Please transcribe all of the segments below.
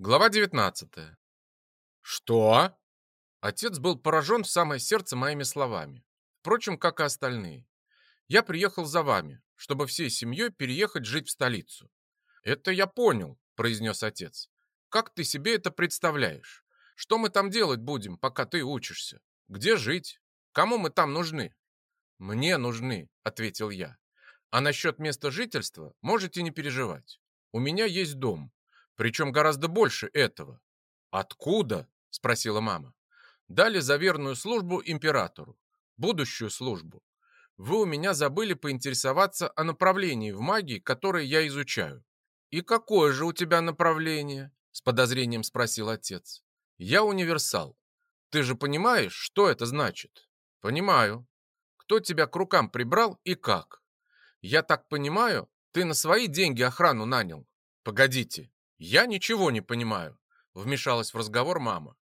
Глава 19. Что? Отец был поражен в самое сердце моими словами. Впрочем, как и остальные. Я приехал за вами, чтобы всей семьей переехать жить в столицу. Это я понял, произнес отец. Как ты себе это представляешь? Что мы там делать будем, пока ты учишься? Где жить? Кому мы там нужны? Мне нужны, ответил я. А насчет места жительства можете не переживать. У меня есть дом, причем гораздо больше этого. Откуда? Спросила мама. Дали за верную службу императору. Будущую службу. Вы у меня забыли поинтересоваться о направлении в магии, которое я изучаю. И какое же у тебя направление? С подозрением спросил отец. Я универсал. Ты же понимаешь, что это значит? Понимаю. Кто тебя к рукам прибрал и как? Я так понимаю, ты на свои деньги охрану нанял. Погодите, «Я ничего не понимаю», — вмешалась в разговор мама.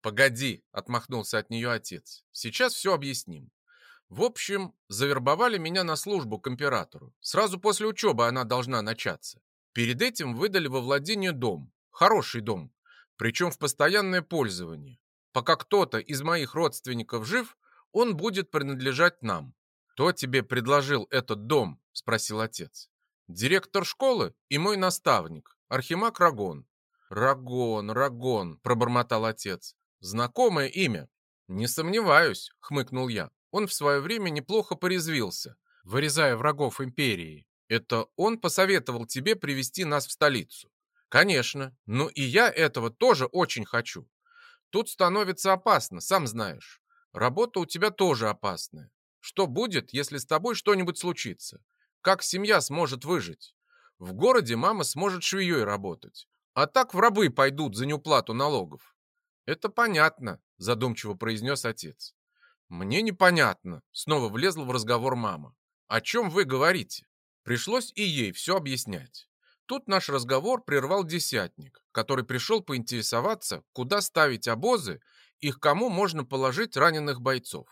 «Погоди», — отмахнулся от нее отец. «Сейчас все объясним. В общем, завербовали меня на службу к императору. Сразу после учебы она должна начаться. Перед этим выдали во владение дом. Хороший дом. Причем в постоянное пользование. Пока кто-то из моих родственников жив, он будет принадлежать нам. «Кто тебе предложил этот дом?» – спросил отец. «Директор школы и мой наставник. Архимаг Рагон. Рагон, Рагон, пробормотал отец. Знакомое имя. Не сомневаюсь, хмыкнул я. Он в свое время неплохо порезвился, вырезая врагов империи. Это он посоветовал тебе привести нас в столицу. Конечно, но и я этого тоже очень хочу. Тут становится опасно, сам знаешь. Работа у тебя тоже опасная. Что будет, если с тобой что-нибудь случится? Как семья сможет выжить? В городе мама сможет швеей работать, а так в рабы пойдут за неуплату налогов. Это понятно, задумчиво произнес отец. Мне непонятно, снова влезла в разговор мама. О чем вы говорите? Пришлось и ей все объяснять. Тут наш разговор прервал десятник, который пришел поинтересоваться, куда ставить обозы и к кому можно положить раненых бойцов.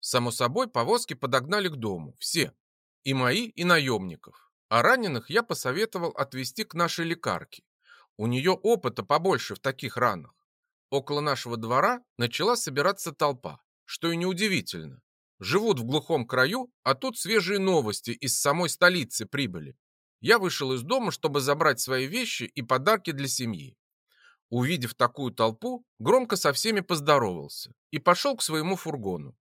Само собой, повозки подогнали к дому, все, и мои, и наемников. А раненых я посоветовал отвезти к нашей лекарке. У нее опыта побольше в таких ранах. Около нашего двора начала собираться толпа, что и неудивительно. Живут в глухом краю, а тут свежие новости из самой столицы прибыли. Я вышел из дома, чтобы забрать свои вещи и подарки для семьи. Увидев такую толпу, громко со всеми поздоровался и пошел к своему фургону.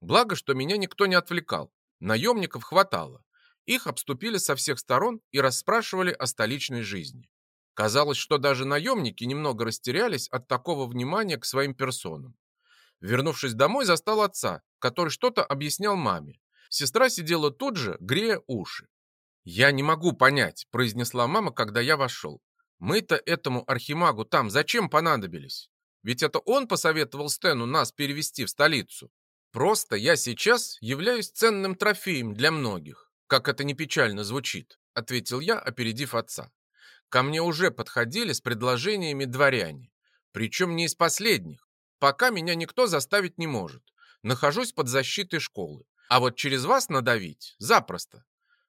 Благо, что меня никто не отвлекал. Наемников хватало. Их обступили со всех сторон и расспрашивали о столичной жизни. Казалось, что даже наемники немного растерялись от такого внимания к своим персонам. Вернувшись домой, застал отца, который что-то объяснял маме. Сестра сидела тут же, грея уши. «Я не могу понять», – произнесла мама, когда я вошел. «Мы-то этому архимагу там зачем понадобились? Ведь это он посоветовал Стэну нас перевести в столицу. Просто я сейчас являюсь ценным трофеем для многих как это не печально звучит», — ответил я, опередив отца. «Ко мне уже подходили с предложениями дворяне, причем не из последних. Пока меня никто заставить не может. Нахожусь под защитой школы. А вот через вас надавить запросто».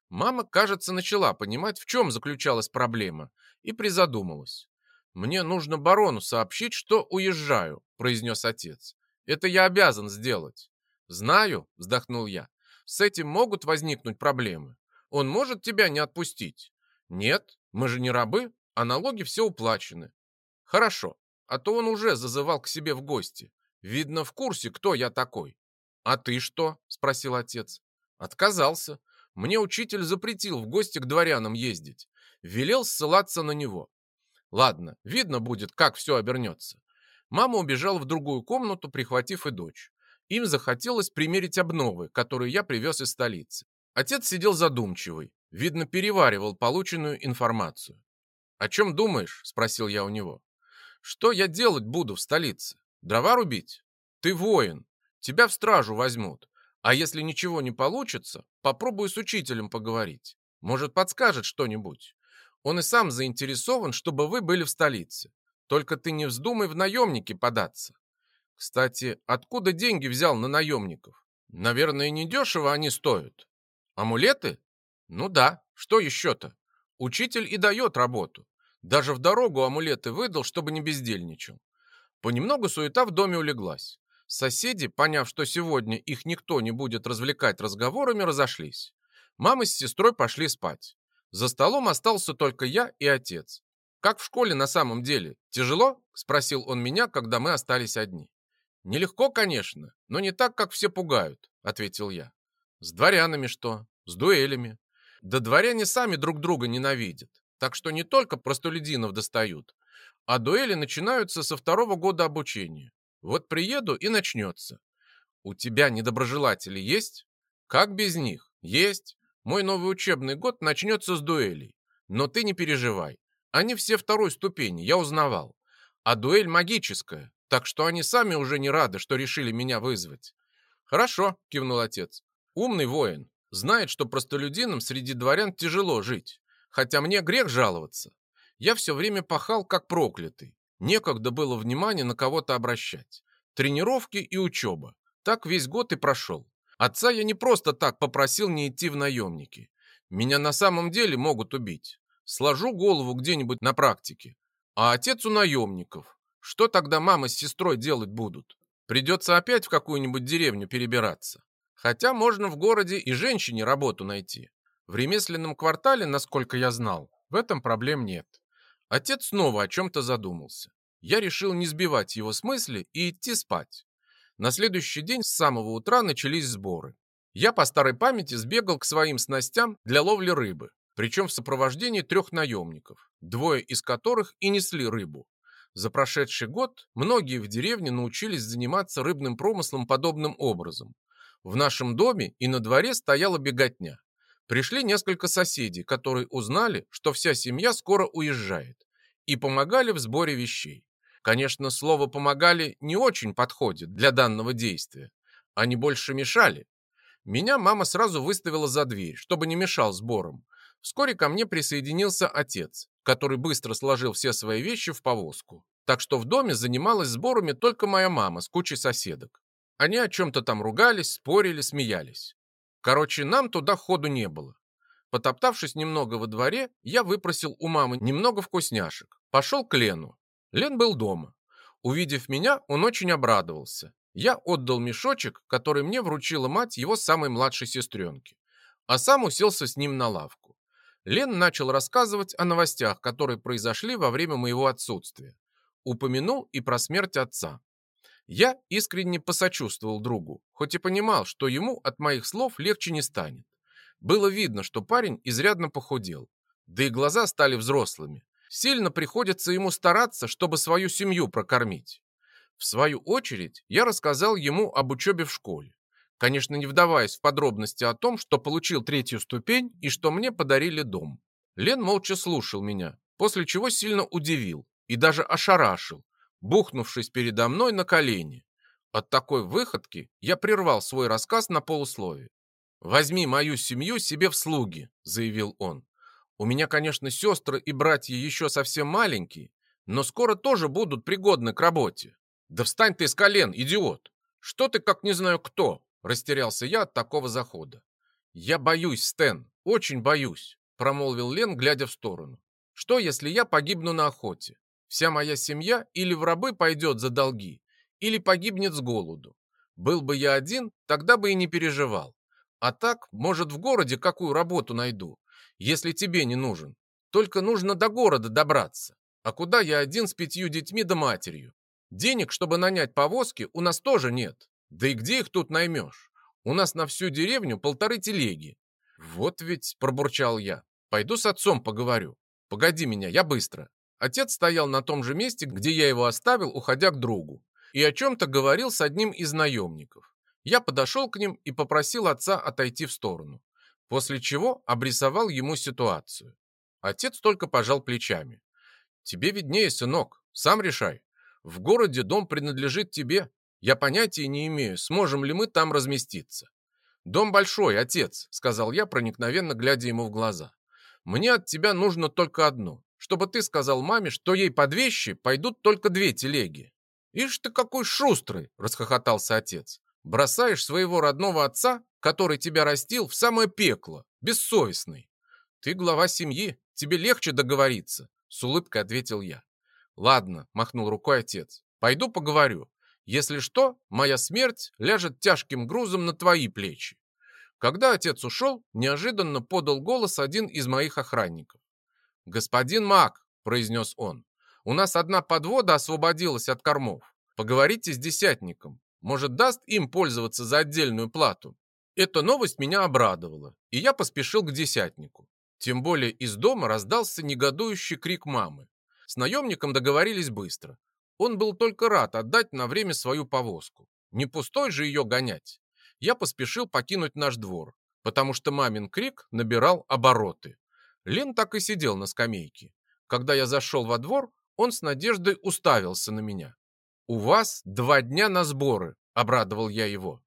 Мама, кажется, начала понимать, в чем заключалась проблема, и призадумалась. «Мне нужно барону сообщить, что уезжаю», — произнес отец. «Это я обязан сделать». «Знаю», — вздохнул я. С этим могут возникнуть проблемы. Он может тебя не отпустить. Нет, мы же не рабы, а налоги все уплачены. Хорошо, а то он уже зазывал к себе в гости. Видно, в курсе, кто я такой. А ты что? Спросил отец. Отказался. Мне учитель запретил в гости к дворянам ездить. Велел ссылаться на него. Ладно, видно будет, как все обернется. Мама убежала в другую комнату, прихватив и дочь. Им захотелось примерить обновы, которые я привез из столицы. Отец сидел задумчивый, видно, переваривал полученную информацию. «О чем думаешь?» – спросил я у него. «Что я делать буду в столице? Дрова рубить? Ты воин, тебя в стражу возьмут. А если ничего не получится, попробую с учителем поговорить. Может, подскажет что-нибудь. Он и сам заинтересован, чтобы вы были в столице. Только ты не вздумай в наемники податься. Кстати, откуда деньги взял на наемников? Наверное, недешево они стоят. Амулеты? Ну да, что еще-то? Учитель и дает работу. Даже в дорогу амулеты выдал, чтобы не бездельничал. Понемногу суета в доме улеглась. Соседи, поняв, что сегодня их никто не будет развлекать разговорами, разошлись. Мама с сестрой пошли спать. За столом остался только я и отец. «Как в школе на самом деле? Тяжело?» – спросил он меня, когда мы остались одни. «Нелегко, конечно, но не так, как все пугают», – ответил я. «С дворянами что? С дуэлями? Да дворяне сами друг друга ненавидят, так что не только простолюдинов достают, а дуэли начинаются со второго года обучения. Вот приеду и начнется. У тебя недоброжелатели есть? Как без них? Есть. Мой новый учебный год начнется с дуэлей. Но ты не переживай. Они все второй ступени, я узнавал. А дуэль магическая, так что они сами уже не рады, что решили меня вызвать. Хорошо, кивнул отец. Умный воин. Знает, что простолюдинам среди дворян тяжело жить. Хотя мне грех жаловаться. Я все время пахал, как проклятый. Некогда было внимание на кого-то обращать. Тренировки и учеба. Так весь год и прошел. Отца я не просто так попросил не идти в наемники. Меня на самом деле могут убить. Сложу голову где-нибудь на практике. А отец у наемников. Что тогда мама с сестрой делать будут? Придется опять в какую-нибудь деревню перебираться. Хотя можно в городе и женщине работу найти. В ремесленном квартале, насколько я знал, в этом проблем нет. Отец снова о чем-то задумался. Я решил не сбивать его с мысли и идти спать. На следующий день с самого утра начались сборы. Я по старой памяти сбегал к своим снастям для ловли рыбы, причем в сопровождении трех наемников, двое из которых и несли рыбу. За прошедший год многие в деревне научились заниматься рыбным промыслом подобным образом. В нашем доме и на дворе стояла беготня. Пришли несколько соседей, которые узнали, что вся семья скоро уезжает, и помогали в сборе вещей. Конечно, слово «помогали» не очень подходит для данного действия. Они больше мешали. Меня мама сразу выставила за дверь, чтобы не мешал сборам. Вскоре ко мне присоединился отец, который быстро сложил все свои вещи в повозку. Так что в доме занималась сборами только моя мама с кучей соседок. Они о чем-то там ругались, спорили, смеялись. Короче, нам туда ходу не было. Потоптавшись немного во дворе, я выпросил у мамы немного вкусняшек. Пошел к Лену. Лен был дома. Увидев меня, он очень обрадовался. Я отдал мешочек, который мне вручила мать его самой младшей сестренки, а сам уселся с ним на лавку. Лен начал рассказывать о новостях, которые произошли во время моего отсутствия. Упомянул и про смерть отца. Я искренне посочувствовал другу, хоть и понимал, что ему от моих слов легче не станет. Было видно, что парень изрядно похудел, да и глаза стали взрослыми. Сильно приходится ему стараться, чтобы свою семью прокормить. В свою очередь, я рассказал ему об учебе в школе. Конечно, не вдаваясь в подробности о том, что получил третью ступень и что мне подарили дом. Лен молча слушал меня, после чего сильно удивил и даже ошарашил, бухнувшись передо мной на колени. От такой выходки я прервал свой рассказ на полусловие. «Возьми мою семью себе в слуги», — заявил он. «У меня, конечно, сестры и братья еще совсем маленькие, но скоро тоже будут пригодны к работе». «Да встань ты с колен, идиот! Что ты как не знаю кто?» Растерялся я от такого захода. «Я боюсь, Стэн, очень боюсь», промолвил Лен, глядя в сторону. «Что, если я погибну на охоте? Вся моя семья или в рабы пойдет за долги, или погибнет с голоду. Был бы я один, тогда бы и не переживал. А так, может, в городе какую работу найду, если тебе не нужен. Только нужно до города добраться. А куда я один с пятью детьми да матерью? Денег, чтобы нанять повозки, у нас тоже нет. Да и где их тут наймешь? У нас на всю деревню полторы телеги. Вот ведь, пробурчал я, пойду с отцом поговорю. Погоди меня, я быстро. Отец стоял на том же месте, где я его оставил, уходя к другу, и о чем-то говорил с одним из наемников. Я подошел к ним и попросил отца отойти в сторону, после чего обрисовал ему ситуацию. Отец только пожал плечами. «Тебе виднее, сынок, сам решай. В городе дом принадлежит тебе. Я понятия не имею, сможем ли мы там разместиться». «Дом большой, отец», — сказал я, проникновенно глядя ему в глаза. «Мне от тебя нужно только одно чтобы ты сказал маме, что ей под вещи пойдут только две телеги. «Ишь ты какой шустрый!» – расхохотался отец. «Бросаешь своего родного отца, который тебя растил, в самое пекло, бессовестный. Ты глава семьи, тебе легче договориться. с улыбкой ответил я. Ладно, махнул рукой отец. Пойду поговорю. Если что, моя смерть ляжет тяжким грузом на твои плечи. Когда отец ушел, неожиданно подал голос один из моих охранников. «Господин Мак», — произнес он, — «у нас одна подвода освободилась от кормов. Поговорите с десятником. Может, даст им пользоваться за отдельную плату?» Эта новость меня обрадовала, и я поспешил к десятнику. Тем более из дома раздался негодующий крик мамы. С наемником договорились быстро. Он был только рад отдать на время свою повозку. Не пустой же ее гонять. Я поспешил покинуть наш двор, потому что мамин крик набирал обороты. Лен так и сидел на скамейке. Когда я зашел во двор, он с надеждой уставился на меня. «У вас два дня на сборы», — обрадовал я его.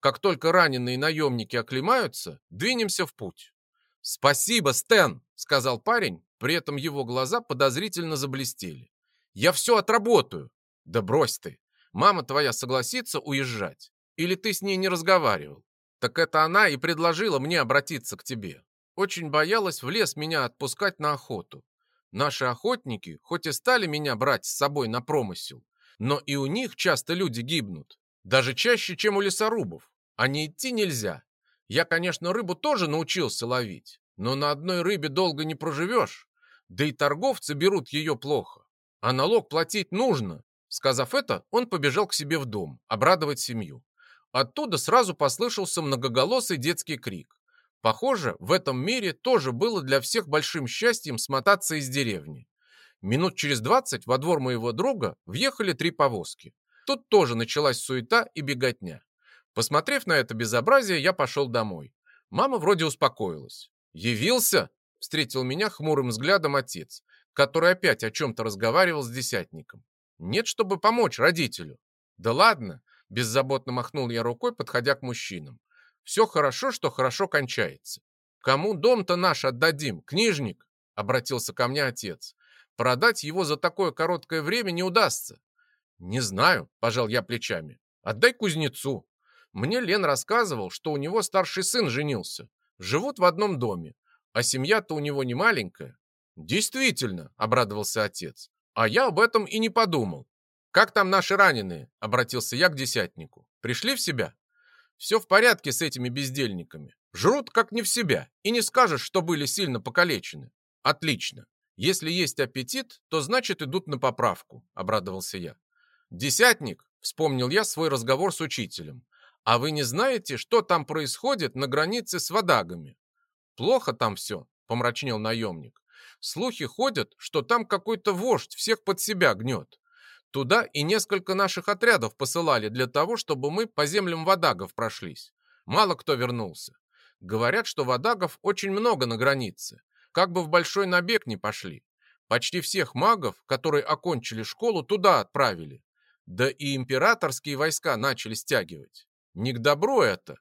«Как только раненые наемники оклемаются, двинемся в путь». «Спасибо, Стэн», — сказал парень, при этом его глаза подозрительно заблестели. «Я все отработаю». «Да брось ты. Мама твоя согласится уезжать. Или ты с ней не разговаривал? Так это она и предложила мне обратиться к тебе. Очень боялась в лес меня отпускать на охоту. Наши охотники хоть и стали меня брать с собой на промысел, но и у них часто люди гибнут. Даже чаще, чем у лесорубов. А не идти нельзя. Я, конечно, рыбу тоже научился ловить, но на одной рыбе долго не проживешь. Да и торговцы берут ее плохо. А налог платить нужно. Сказав это, он побежал к себе в дом, обрадовать семью. Оттуда сразу послышался многоголосый детский крик. Похоже, в этом мире тоже было для всех большим счастьем смотаться из деревни. Минут через двадцать во двор моего друга въехали три повозки. Тут тоже началась суета и беготня. Посмотрев на это безобразие, я пошел домой. Мама вроде успокоилась. «Явился?» – встретил меня хмурым взглядом отец, который опять о чем-то разговаривал с десятником. «Нет, чтобы помочь родителю». «Да ладно, Беззаботно махнул я рукой, подходя к мужчинам. Все хорошо, что хорошо кончается. Кому дом-то наш отдадим, книжник? Обратился ко мне отец. Продать его за такое короткое время не удастся. Не знаю, пожал я плечами. Отдай кузнецу. Мне Лен рассказывал, что у него старший сын женился. Живут в одном доме, а семья-то у него не маленькая. Действительно, обрадовался отец. А я об этом и не подумал. «Как там наши раненые?» – обратился я к десятнику. «Пришли в себя?» «Все в порядке с этими бездельниками. Жрут как не в себя, и не скажешь, что были сильно покалечены». «Отлично. Если есть аппетит, то значит идут на поправку», – обрадовался я. «Десятник», – вспомнил я свой разговор с учителем. «А вы не знаете, что там происходит на границе с водагами?» «Плохо там все», – помрачнел наемник. «Слухи ходят, что там какой-то вождь всех под себя гнет. Туда и несколько наших отрядов посылали для того, чтобы мы по землям водагов прошлись. Мало кто вернулся. Говорят, что водагов очень много на границе. Как бы в большой набег не пошли. Почти всех магов, которые окончили школу, туда отправили. Да и императорские войска начали стягивать. Не к добру это.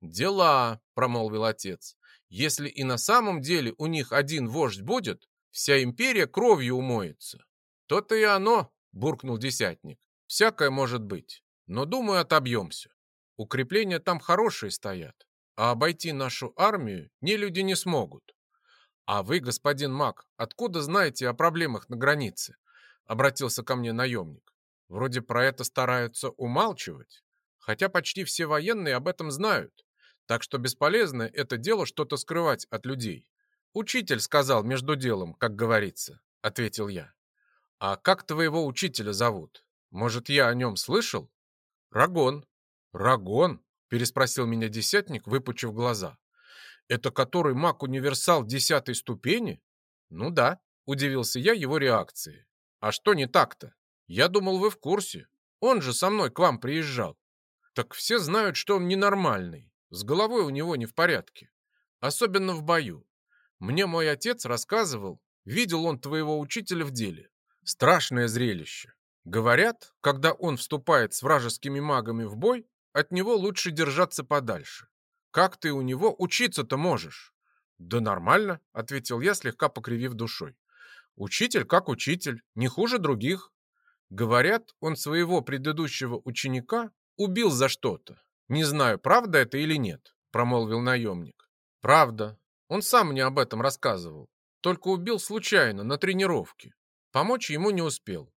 «Дела», — промолвил отец. «Если и на самом деле у них один вождь будет, вся империя кровью умоется». То-то и оно, буркнул десятник. Всякое может быть, но, думаю, отобьемся. Укрепления там хорошие стоят, а обойти нашу армию не люди не смогут. А вы, господин Мак, откуда знаете о проблемах на границе? Обратился ко мне наемник. Вроде про это стараются умалчивать, хотя почти все военные об этом знают, так что бесполезно это дело что-то скрывать от людей. Учитель сказал между делом, как говорится, ответил я. «А как твоего учителя зовут? Может, я о нем слышал?» «Рагон». «Рагон?» – переспросил меня десятник, выпучив глаза. «Это который маг-универсал десятой ступени?» «Ну да», – удивился я его реакции. «А что не так-то? Я думал, вы в курсе. Он же со мной к вам приезжал». «Так все знают, что он ненормальный. С головой у него не в порядке. Особенно в бою. Мне мой отец рассказывал, видел он твоего учителя в деле. Страшное зрелище. Говорят, когда он вступает с вражескими магами в бой, от него лучше держаться подальше. Как ты у него учиться-то можешь? Да нормально, ответил я, слегка покривив душой. Учитель как учитель, не хуже других. Говорят, он своего предыдущего ученика убил за что-то. Не знаю, правда это или нет, промолвил наемник. Правда. Он сам мне об этом рассказывал. только убил случайно на тренировке. Помочь ему не успел.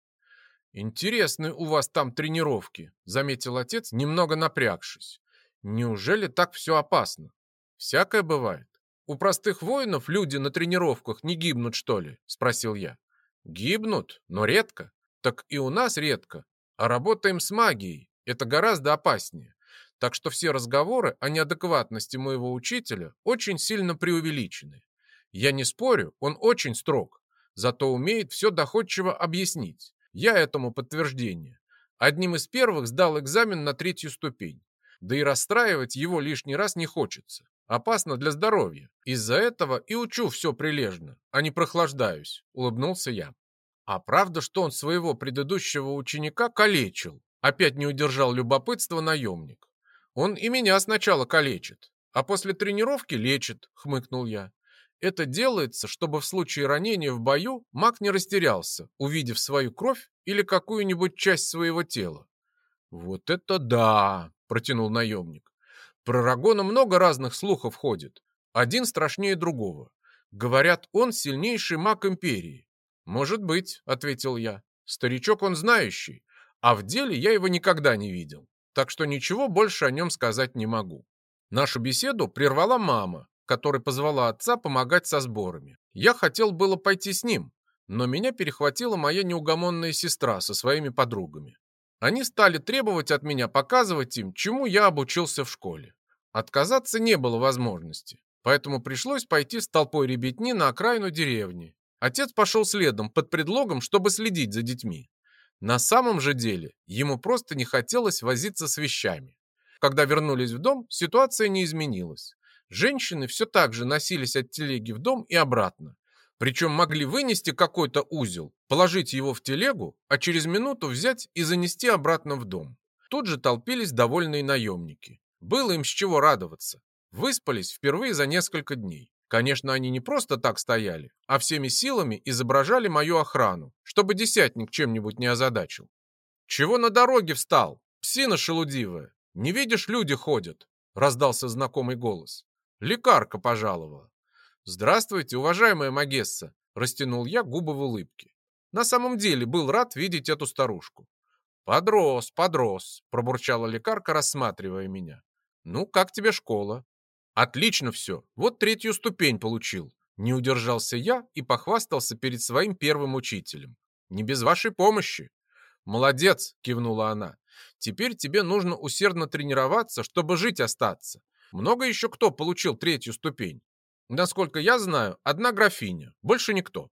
«Интересные у вас там тренировки», — заметил отец, немного напрягшись. «Неужели так все опасно? Всякое бывает. У простых воинов люди на тренировках не гибнут, что ли?» — спросил я. «Гибнут, но редко. Так и у нас редко. А работаем с магией. Это гораздо опаснее. Так что все разговоры о неадекватности моего учителя очень сильно преувеличены. Я не спорю, он очень строг, зато умеет все доходчиво объяснить. Я этому подтверждение. Одним из первых сдал экзамен на третью ступень. Да и расстраивать его лишний раз не хочется. Опасно для здоровья. Из-за этого и учу все прилежно, а не прохлаждаюсь, улыбнулся я. А правда, что он своего предыдущего ученика калечил? Опять не удержал любопытства наемник. Он и меня сначала калечит, а после тренировки лечит, хмыкнул я. Это делается, чтобы в случае ранения в бою маг не растерялся, увидев свою кровь или какую-нибудь часть своего тела. Вот это да, протянул наемник. Про Рагона много разных слухов ходит. Один страшнее другого. Говорят, он сильнейший маг империи. Может быть, ответил я. Старичок он знающий, а в деле я его никогда не видел так что ничего больше о нем сказать не могу. Нашу беседу прервала мама, которая позвала отца помогать со сборами. Я хотел было пойти с ним, но меня перехватила моя неугомонная сестра со своими подругами. Они стали требовать от меня показывать им, чему я обучился в школе. Отказаться не было возможности, поэтому пришлось пойти с толпой ребятни на окраину деревни. Отец пошел следом под предлогом, чтобы следить за детьми. На самом же деле ему просто не хотелось возиться с вещами. Когда вернулись в дом, ситуация не изменилась. Женщины все так же носились от телеги в дом и обратно. Причем могли вынести какой-то узел, положить его в телегу, а через минуту взять и занести обратно в дом. Тут же толпились довольные наемники. Было им с чего радоваться. Выспались впервые за несколько дней. Конечно, они не просто так стояли, а всеми силами изображали мою охрану, чтобы десятник чем-нибудь не озадачил. «Чего на дороге встал? Псина шелудивая! Не видишь, люди ходят!» — раздался знакомый голос. «Лекарка пожаловала». «Здравствуйте, уважаемая Магесса!» — растянул я губы в улыбке. На самом деле был рад видеть эту старушку. «Подрос, подрос», — пробурчала лекарка, рассматривая меня. «Ну, как тебе школа?» Отлично все. Вот третью ступень получил. Не удержался я и похвастался перед своим первым учителем. Не без вашей помощи. Молодец, кивнула она. Теперь тебе нужно усердно тренироваться, чтобы жить остаться. Много еще кто получил третью ступень? Насколько я знаю, одна графиня, больше никто.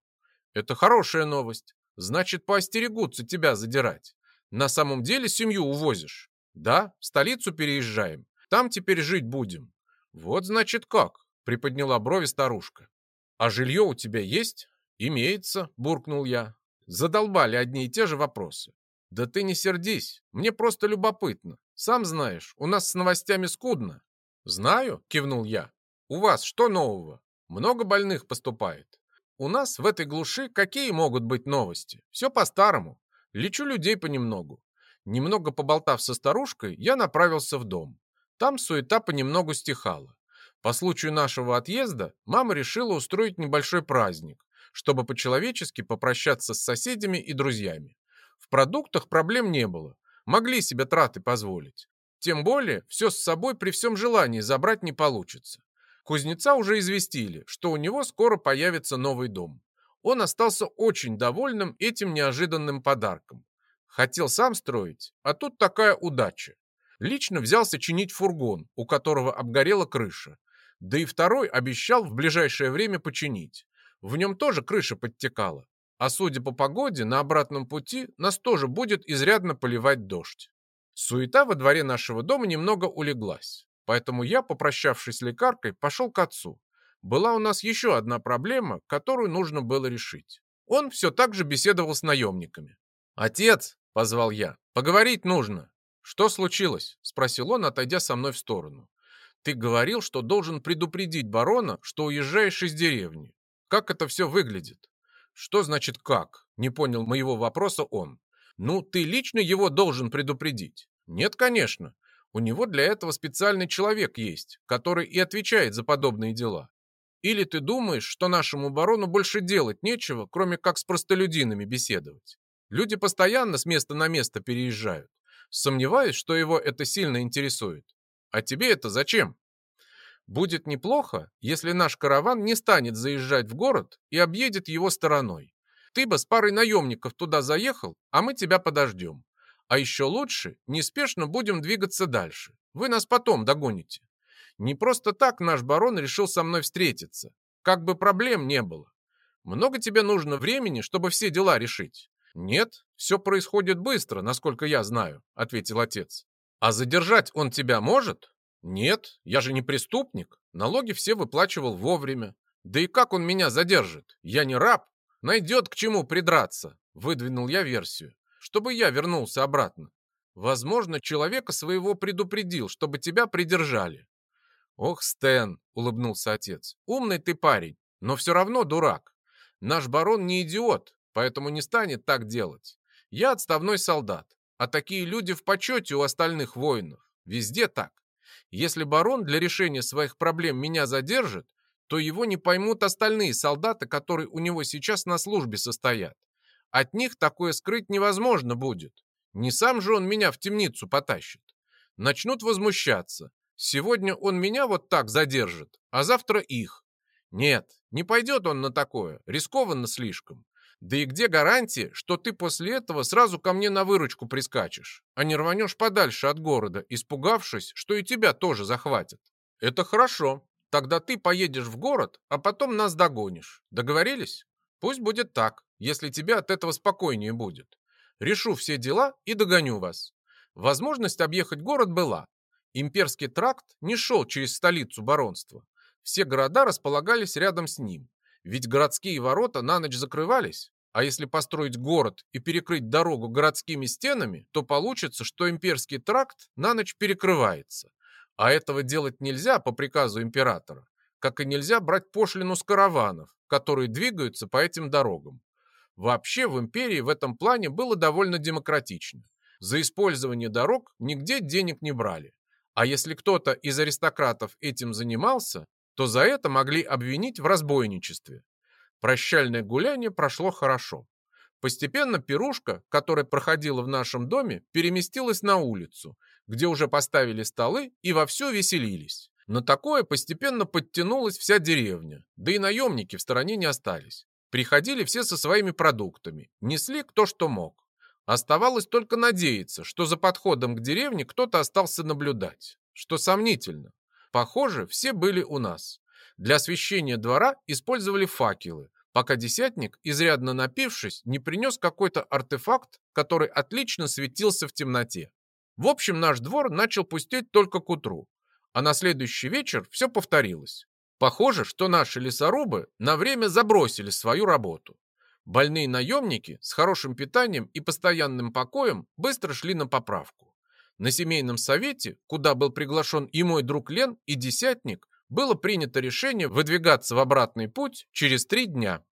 Это хорошая новость. Значит, поостерегутся тебя задирать. На самом деле семью увозишь. Да, в столицу переезжаем. Там теперь жить будем. «Вот значит как», — приподняла брови старушка. «А жилье у тебя есть?» «Имеется», — буркнул я. Задолбали одни и те же вопросы. «Да ты не сердись, мне просто любопытно. Сам знаешь, у нас с новостями скудно». «Знаю», — кивнул я. «У вас что нового? Много больных поступает. У нас в этой глуши какие могут быть новости? Все по-старому. Лечу людей понемногу. Немного поболтав со старушкой, я направился в дом. Там суета понемногу стихала. По случаю нашего отъезда мама решила устроить небольшой праздник, чтобы по-человечески попрощаться с соседями и друзьями. В продуктах проблем не было, могли себе траты позволить. Тем более, все с собой при всем желании забрать не получится. Кузнеца уже известили, что у него скоро появится новый дом. Он остался очень довольным этим неожиданным подарком. Хотел сам строить, а тут такая удача. Лично взялся чинить фургон, у которого обгорела крыша. Да и второй обещал в ближайшее время починить. В нем тоже крыша подтекала. А судя по погоде, на обратном пути нас тоже будет изрядно поливать дождь. Суета во дворе нашего дома немного улеглась. Поэтому я, попрощавшись с лекаркой, пошел к отцу. Была у нас еще одна проблема, которую нужно было решить. Он все так же беседовал с наемниками. «Отец!» — позвал я. «Поговорить нужно!» «Что случилось?» – спросил он, отойдя со мной в сторону. «Ты говорил, что должен предупредить барона, что уезжаешь из деревни. Как это все выглядит?» «Что значит «как»?» – не понял моего вопроса он. «Ну, ты лично его должен предупредить». «Нет, конечно. У него для этого специальный человек есть, который и отвечает за подобные дела. Или ты думаешь, что нашему барону больше делать нечего, кроме как с простолюдинами беседовать? Люди постоянно с места на место переезжают. Сомневаюсь, что его это сильно интересует. А тебе это зачем? Будет неплохо, если наш караван не станет заезжать в город и объедет его стороной. Ты бы с парой наемников туда заехал, а мы тебя подождем. А еще лучше, неспешно будем двигаться дальше. Вы нас потом догоните. Не просто так наш барон решил со мной встретиться. Как бы проблем не было. Много тебе нужно времени, чтобы все дела решить? Нет, все происходит быстро, насколько я знаю, ответил отец. А задержать он тебя может? Нет, я же не преступник. Налоги все выплачивал вовремя. Да и как он меня задержит? Я не раб. Найдет к чему придраться. Выдвинул я версию, чтобы я вернулся обратно. Возможно, человека своего предупредил, чтобы тебя придержали. Ох, Стэн, улыбнулся отец, умный ты парень, но все равно дурак. Наш барон не идиот, поэтому не станет так делать. Я отставной солдат, а такие люди в почете у остальных воинов. Везде так. Если барон для решения своих проблем меня задержит, то его не поймут остальные солдаты, которые у него сейчас на службе состоят. От них такое скрыть невозможно будет. Не сам же он меня в темницу потащит. Начнут возмущаться. Сегодня он меня вот так задержит, а завтра их. Нет, не пойдет он на такое, рискованно слишком. Да и где гарантия, что ты после этого сразу ко мне на выручку прискачешь, а не рванешь подальше от города, испугавшись, что и тебя тоже захватят? Это хорошо. Тогда ты поедешь в город, а потом нас догонишь. Договорились? Пусть будет так, если тебе от этого спокойнее будет. Решу все дела и догоню вас. Возможность объехать город была. Имперский тракт не шел через столицу баронства. Все города располагались рядом с ним. Ведь городские ворота на ночь закрывались, а если построить город и перекрыть дорогу городскими стенами, то получится, что имперский тракт на ночь перекрывается. А этого делать нельзя по приказу императора, как и нельзя брать пошлину с караванов, которые двигаются по этим дорогам. Вообще в империи в этом плане было довольно демократично. За использование дорог нигде денег не брали. А если кто-то из аристократов этим занимался, то за это могли обвинить в разбойничестве. Прощальное гуляние прошло хорошо. Постепенно пирушка, которая проходила в нашем доме, переместилась на улицу, где уже поставили столы и вовсю веселились. На такое постепенно подтянулась вся деревня, да и наемники в стороне не остались. Приходили все со своими продуктами, несли кто что мог. Оставалось только надеяться, что за подходом к деревне кто-то остался наблюдать, что сомнительно. Похоже, все были у нас. Для освещения двора использовали факелы, пока десятник, изрядно напившись, не принес какой-то артефакт, который отлично светился в темноте. В общем, наш двор начал пустеть только к утру, а на следующий вечер все повторилось. Похоже, что наши лесорубы на время забросили свою работу. Больные наемники с хорошим питанием и постоянным покоем быстро шли на поправку. На семейном совете, куда был приглашен и мой друг Лен, и десятник, было принято решение выдвигаться в обратный путь через три дня.